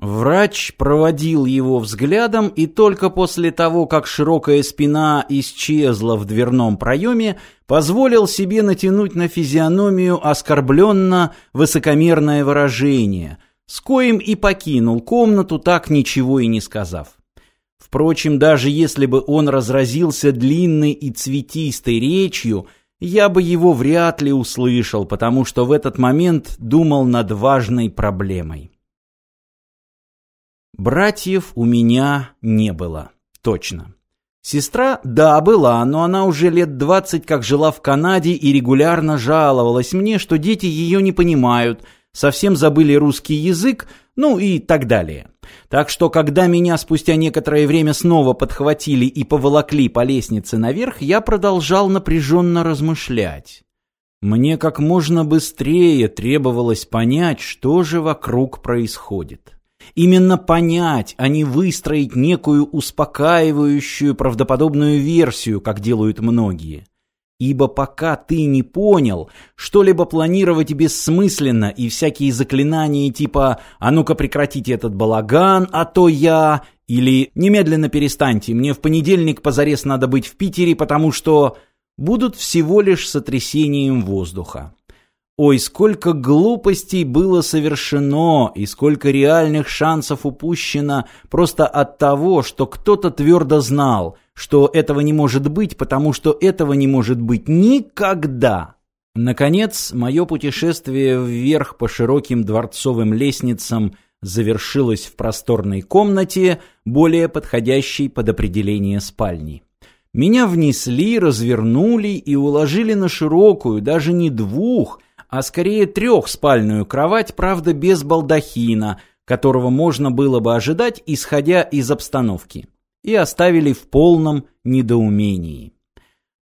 Врач проводил его взглядом и только после того, как широкая спина исчезла в дверном проеме, позволил себе натянуть на физиономию оскорбленно высокомерное выражение, с коим и покинул комнату, так ничего и не сказав. Впрочем, даже если бы он разразился длинной и цветистой речью, я бы его вряд ли услышал, потому что в этот момент думал над важной проблемой. Братьев у меня не было. Точно. Сестра, да, была, но она уже лет двадцать как жила в Канаде и регулярно жаловалась мне, что дети ее не понимают, совсем забыли русский язык, ну и так далее. Так что, когда меня спустя некоторое время снова подхватили и поволокли по лестнице наверх, я продолжал напряженно размышлять. Мне как можно быстрее требовалось понять, что же вокруг происходит. Именно понять, а не выстроить некую успокаивающую правдоподобную версию, как делают многие. Ибо пока ты не понял, что-либо планировать бессмысленно, и всякие заклинания типа «А ну-ка прекратите этот балаган, а то я...» или «Немедленно перестаньте, мне в понедельник позарез надо быть в Питере, потому что...» будут всего лишь сотрясением воздуха. Ой, сколько глупостей было совершено и сколько реальных шансов упущено просто от того, что кто-то твердо знал, что этого не может быть, потому что этого не может быть никогда. Наконец, мое путешествие вверх по широким дворцовым лестницам завершилось в просторной комнате, более подходящей под определение спальни. Меня внесли, развернули и уложили на широкую, даже не двух, а скорее трехспальную кровать, правда без балдахина, которого можно было бы ожидать, исходя из обстановки. И оставили в полном недоумении.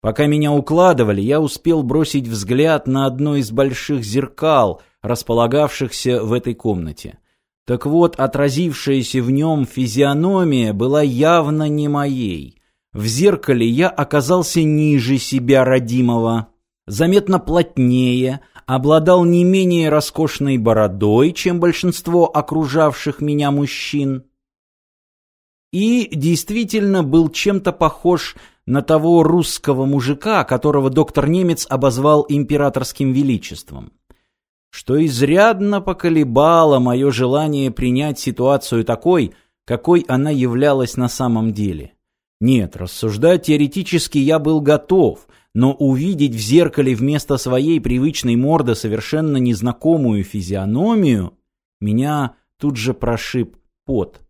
Пока меня укладывали, я успел бросить взгляд на одно из больших зеркал, располагавшихся в этой комнате. Так вот, отразившаяся в нем физиономия была явно не моей. В зеркале я оказался ниже себя родимого, заметно плотнее, обладал не менее роскошной бородой, чем большинство окружавших меня мужчин, и действительно был чем-то похож на того русского мужика, которого доктор Немец обозвал императорским величеством, что изрядно поколебало мое желание принять ситуацию такой, какой она являлась на самом деле. Нет, рассуждать теоретически я был готов, но увидеть в зеркале вместо своей привычной морды совершенно незнакомую физиономию меня тут же прошиб пот.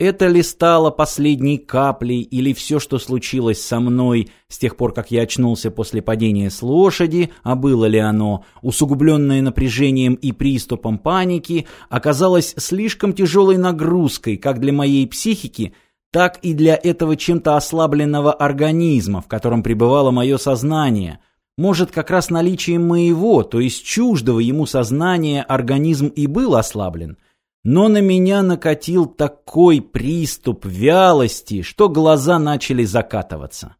Это ли стало последней каплей, или все, что случилось со мной с тех пор, как я очнулся после падения с лошади, а было ли оно, усугубленное напряжением и приступом паники, оказалось слишком тяжелой нагрузкой как для моей психики, так и для этого чем-то ослабленного организма, в котором пребывало мое сознание. Может, как раз наличием моего, то есть чуждого ему сознания, организм и был ослаблен. Но на меня накатил такой приступ вялости, что глаза начали закатываться.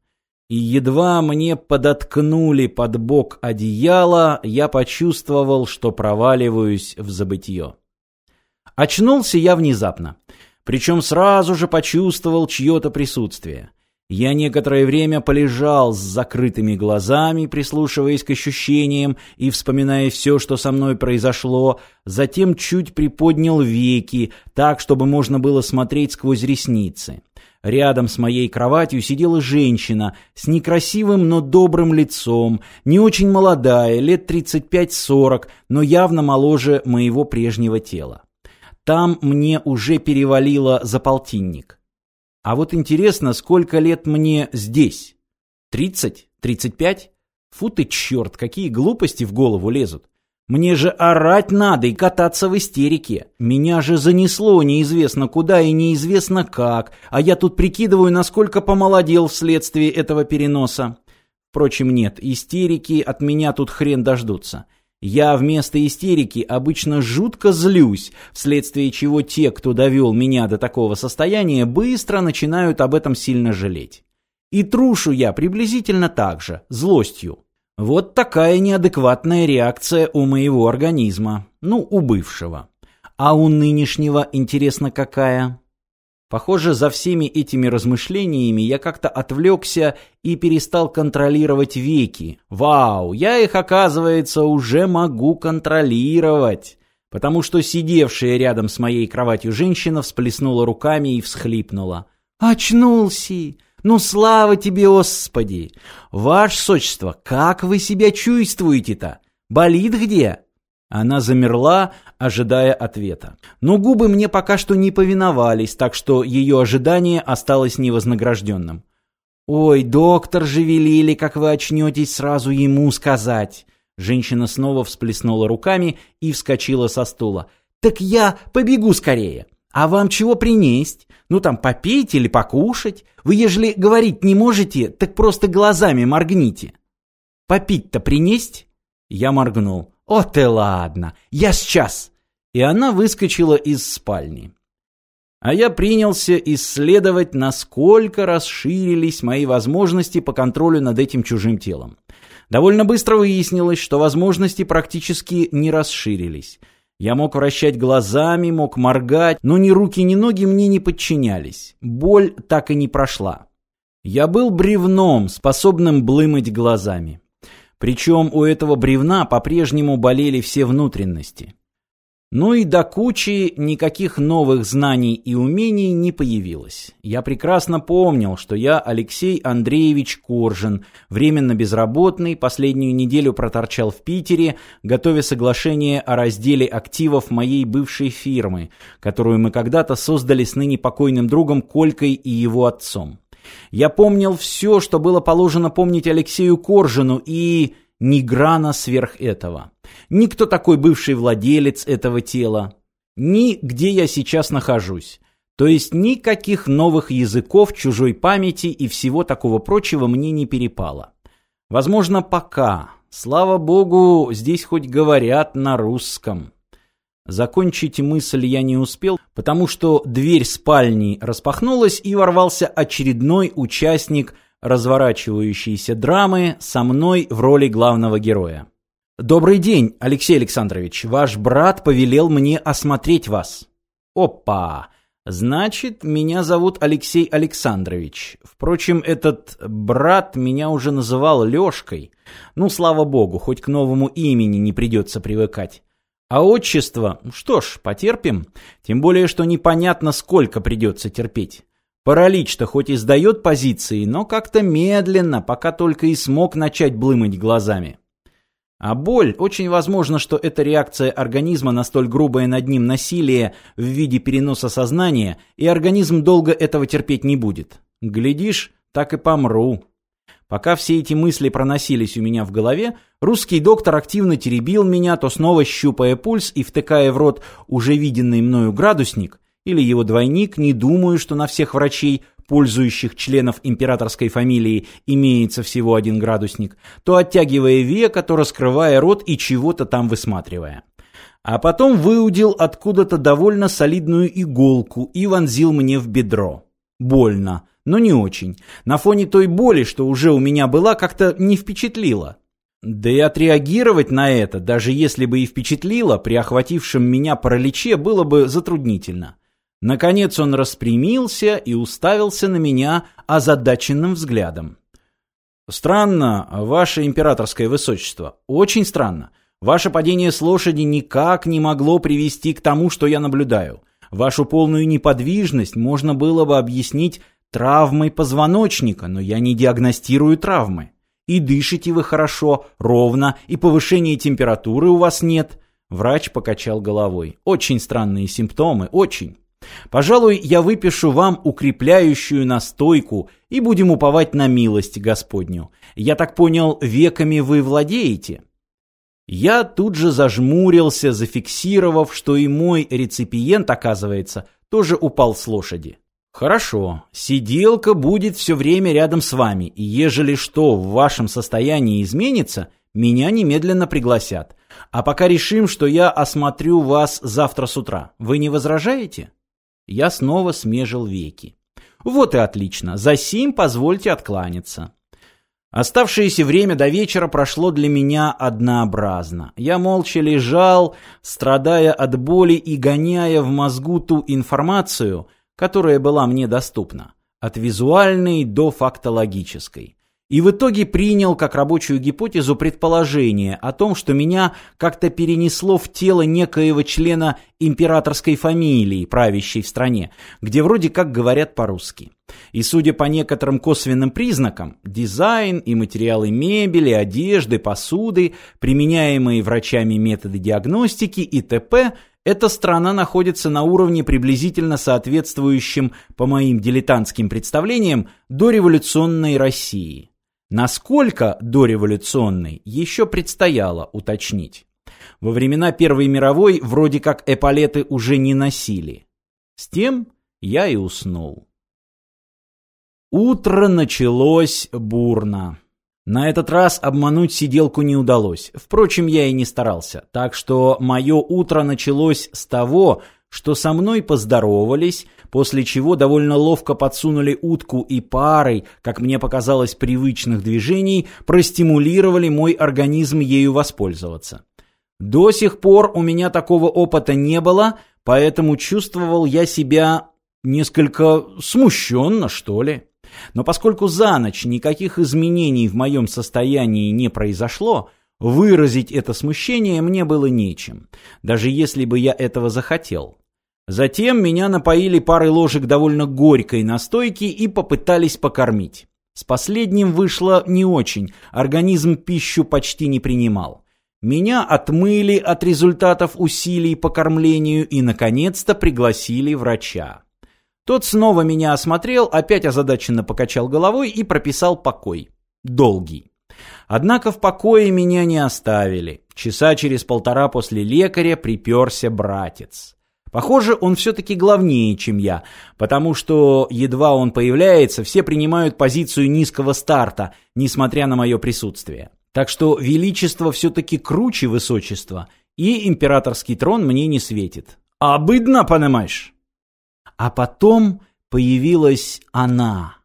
И едва мне подоткнули под бок одеяло, я почувствовал, что проваливаюсь в забытье. Очнулся я внезапно причем сразу же почувствовал чье-то присутствие. Я некоторое время полежал с закрытыми глазами, прислушиваясь к ощущениям и вспоминая все, что со мной произошло, затем чуть приподнял веки, так, чтобы можно было смотреть сквозь ресницы. Рядом с моей кроватью сидела женщина с некрасивым, но добрым лицом, не очень молодая, лет 35-40, но явно моложе моего прежнего тела. Там мне уже перевалило за полтинник. А вот интересно, сколько лет мне здесь? Тридцать? Тридцать пять? Фу ты черт, какие глупости в голову лезут. Мне же орать надо и кататься в истерике. Меня же занесло неизвестно куда и неизвестно как, а я тут прикидываю, насколько помолодел вследствие этого переноса. Впрочем, нет, истерики от меня тут хрен дождутся. Я вместо истерики обычно жутко злюсь, вследствие чего те, кто довел меня до такого состояния, быстро начинают об этом сильно жалеть. И трушу я приблизительно так же, злостью. Вот такая неадекватная реакция у моего организма, ну, у бывшего. А у нынешнего, интересно, какая? Похоже, за всеми этими размышлениями я как-то отвлекся и перестал контролировать веки. Вау, я их, оказывается, уже могу контролировать. Потому что сидевшая рядом с моей кроватью женщина всплеснула руками и всхлипнула. «Очнулся! Ну, слава тебе, Господи! Ваше Сочество, как вы себя чувствуете-то? Болит где?» Она замерла, ожидая ответа. Но губы мне пока что не повиновались, так что ее ожидание осталось невознагражденным. «Ой, доктор же велели, как вы очнетесь, сразу ему сказать». Женщина снова всплеснула руками и вскочила со стула. «Так я побегу скорее. А вам чего принесть? Ну там попить или покушать? Вы, ежели говорить не можете, так просто глазами моргните». «Попить-то принесть?» Я моргнул. «О ты ладно, я сейчас!» И она выскочила из спальни. А я принялся исследовать, насколько расширились мои возможности по контролю над этим чужим телом. Довольно быстро выяснилось, что возможности практически не расширились. Я мог вращать глазами, мог моргать, но ни руки, ни ноги мне не подчинялись. Боль так и не прошла. Я был бревном, способным блымать глазами. Причем у этого бревна по-прежнему болели все внутренности. Ну и до кучи никаких новых знаний и умений не появилось. Я прекрасно помнил, что я Алексей Андреевич Коржин, временно безработный, последнюю неделю проторчал в Питере, готовя соглашение о разделе активов моей бывшей фирмы, которую мы когда-то создали с ныне покойным другом Колькой и его отцом. Я помнил все, что было положено помнить Алексею Коржину, и ни грана сверх этого. Ни кто такой бывший владелец этого тела, ни где я сейчас нахожусь. То есть никаких новых языков, чужой памяти и всего такого прочего мне не перепало. Возможно, пока. Слава богу, здесь хоть говорят на русском. Закончить мысль я не успел, потому что дверь спальни распахнулась и ворвался очередной участник разворачивающейся драмы со мной в роли главного героя. «Добрый день, Алексей Александрович. Ваш брат повелел мне осмотреть вас». «Опа! Значит, меня зовут Алексей Александрович. Впрочем, этот брат меня уже называл Лёшкой. Ну, слава богу, хоть к новому имени не придется привыкать. А отчество? Что ж, потерпим. Тем более, что непонятно, сколько придется терпеть. Паралич-то хоть и сдает позиции, но как-то медленно, пока только и смог начать блымать глазами. А боль, очень возможно, что это реакция организма на столь грубое над ним насилие в виде переноса сознания, и организм долго этого терпеть не будет. Глядишь, так и помру. Пока все эти мысли проносились у меня в голове, русский доктор активно теребил меня, то снова щупая пульс и втыкая в рот уже виденный мною градусник, или его двойник, не думаю, что на всех врачей, пользующих членов императорской фамилии, имеется всего один градусник, то оттягивая века, то раскрывая рот и чего-то там высматривая. А потом выудил откуда-то довольно солидную иголку и вонзил мне в бедро. Больно но не очень. На фоне той боли, что уже у меня была, как-то не впечатлило. Да и отреагировать на это, даже если бы и впечатлило, при охватившем меня параличе было бы затруднительно. Наконец он распрямился и уставился на меня озадаченным взглядом. «Странно, ваше императорское высочество, очень странно. Ваше падение с лошади никак не могло привести к тому, что я наблюдаю. Вашу полную неподвижность можно было бы объяснить травмой позвоночника, но я не диагностирую травмы. И дышите вы хорошо, ровно, и повышения температуры у вас нет. Врач покачал головой. Очень странные симптомы, очень. Пожалуй, я выпишу вам укрепляющую настойку и будем уповать на милость Господню. Я так понял, веками вы владеете? Я тут же зажмурился, зафиксировав, что и мой реципиент, оказывается, тоже упал с лошади. Хорошо, сиделка будет все время рядом с вами, и ежели что в вашем состоянии изменится, меня немедленно пригласят. А пока решим, что я осмотрю вас завтра с утра. Вы не возражаете? Я снова смежил веки. Вот и отлично, за сим позвольте откланяться. Оставшееся время до вечера прошло для меня однообразно. Я молча лежал, страдая от боли и гоняя в мозгу ту информацию, которая была мне доступна, от визуальной до фактологической и в итоге принял как рабочую гипотезу предположение о том, что меня как-то перенесло в тело некоего члена императорской фамилии, правящей в стране, где вроде как говорят по-русски. И судя по некоторым косвенным признакам, дизайн и материалы мебели, одежды, посуды, применяемые врачами методы диагностики и т.п., эта страна находится на уровне приблизительно соответствующем, по моим дилетантским представлениям, дореволюционной России. Насколько дореволюционной, еще предстояло уточнить. Во времена Первой мировой вроде как эполеты уже не носили. С тем я и уснул. Утро началось бурно. На этот раз обмануть сиделку не удалось. Впрочем, я и не старался. Так что мое утро началось с того, что со мной поздоровались, после чего довольно ловко подсунули утку и парой, как мне показалось, привычных движений, простимулировали мой организм ею воспользоваться. До сих пор у меня такого опыта не было, поэтому чувствовал я себя несколько смущенно, что ли. Но поскольку за ночь никаких изменений в моем состоянии не произошло, выразить это смущение мне было нечем, даже если бы я этого захотел. Затем меня напоили парой ложек довольно горькой настойки и попытались покормить. С последним вышло не очень, организм пищу почти не принимал. Меня отмыли от результатов усилий по кормлению и, наконец-то, пригласили врача. Тот снова меня осмотрел, опять озадаченно покачал головой и прописал покой. Долгий. Однако в покое меня не оставили. Часа через полтора после лекаря приперся братец. Похоже, он все-таки главнее, чем я, потому что едва он появляется, все принимают позицию низкого старта, несмотря на мое присутствие. Так что величество все-таки круче высочества, и императорский трон мне не светит. Обыдно, понимаешь? А потом появилась она.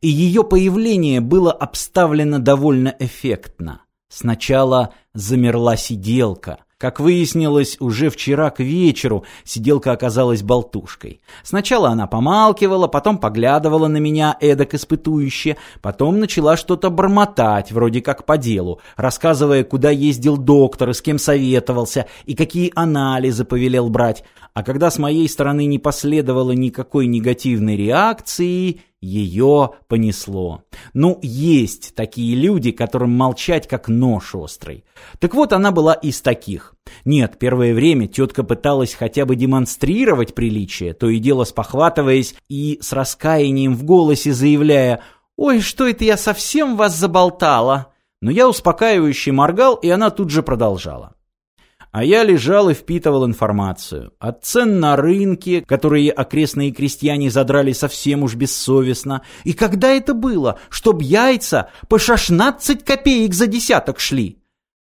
И ее появление было обставлено довольно эффектно. Сначала замерла сиделка, как выяснилось, уже вчера к вечеру сиделка оказалась болтушкой. Сначала она помалкивала, потом поглядывала на меня эдак испытующе, потом начала что-то бормотать, вроде как по делу, рассказывая, куда ездил доктор и с кем советовался, и какие анализы повелел брать. А когда с моей стороны не последовало никакой негативной реакции, ее понесло. Ну, есть такие люди, которым молчать как нож острый. Так вот, она была из таких. Нет, первое время тетка пыталась хотя бы демонстрировать приличие, то и дело спохватываясь и с раскаянием в голосе заявляя «Ой, что это я совсем вас заболтала?» Но я успокаивающе моргал, и она тут же продолжала. А я лежал и впитывал информацию. От цен на рынке, которые окрестные крестьяне задрали совсем уж бессовестно. И когда это было? Чтоб яйца по 16 копеек за десяток шли.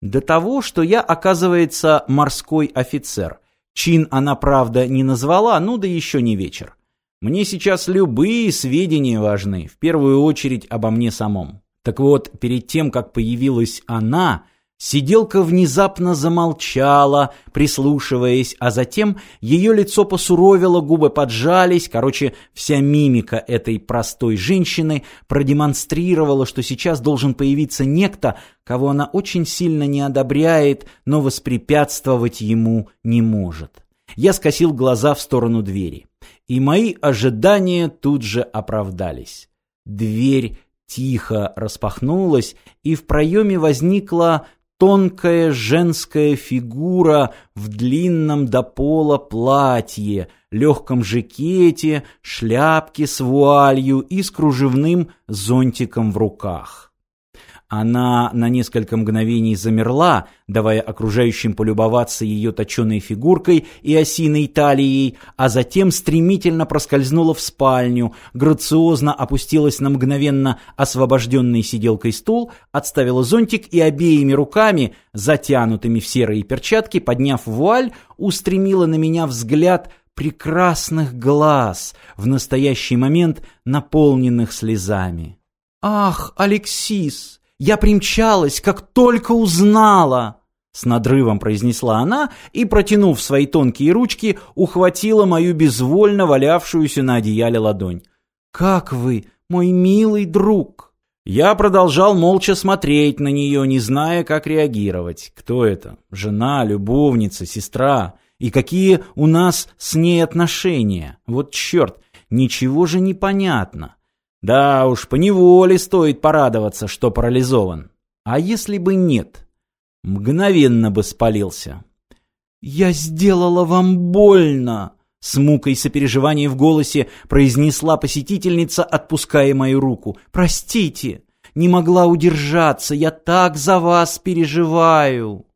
До того, что я, оказывается, морской офицер. Чин она, правда, не назвала, ну да еще не вечер. Мне сейчас любые сведения важны, в первую очередь обо мне самом. Так вот, перед тем, как появилась она, Сиделка внезапно замолчала, прислушиваясь, а затем ее лицо посуровило, губы поджались, короче, вся мимика этой простой женщины продемонстрировала, что сейчас должен появиться некто, кого она очень сильно не одобряет, но воспрепятствовать ему не может. Я скосил глаза в сторону двери, и мои ожидания тут же оправдались. Дверь тихо распахнулась, и в проеме возникла тонкая женская фигура в длинном до пола платье, легком жакете, шляпке с вуалью и с кружевным зонтиком в руках. Она на несколько мгновений замерла, давая окружающим полюбоваться ее точеной фигуркой и осиной талией, а затем стремительно проскользнула в спальню, грациозно опустилась на мгновенно освобожденный сиделкой стул, отставила зонтик и обеими руками, затянутыми в серые перчатки, подняв вуаль, устремила на меня взгляд прекрасных глаз, в настоящий момент наполненных слезами. «Ах, Алексис, я примчалась, как только узнала!» С надрывом произнесла она и, протянув свои тонкие ручки, ухватила мою безвольно валявшуюся на одеяле ладонь. «Как вы, мой милый друг!» Я продолжал молча смотреть на нее, не зная, как реагировать. Кто это? Жена, любовница, сестра? И какие у нас с ней отношения? Вот черт, ничего же не понятно. Да уж, поневоле стоит порадоваться, что парализован. А если бы нет? Мгновенно бы спалился. «Я сделала вам больно!» С мукой сопереживания в голосе произнесла посетительница, отпуская мою руку. «Простите, не могла удержаться, я так за вас переживаю!»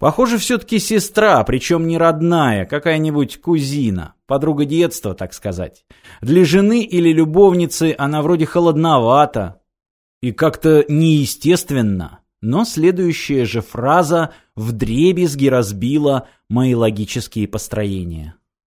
Похоже, все-таки сестра, причем не родная, какая-нибудь кузина, подруга детства, так сказать. Для жены или любовницы она вроде холодновата и как-то неестественно. Но следующая же фраза вдребезги разбила мои логические построения.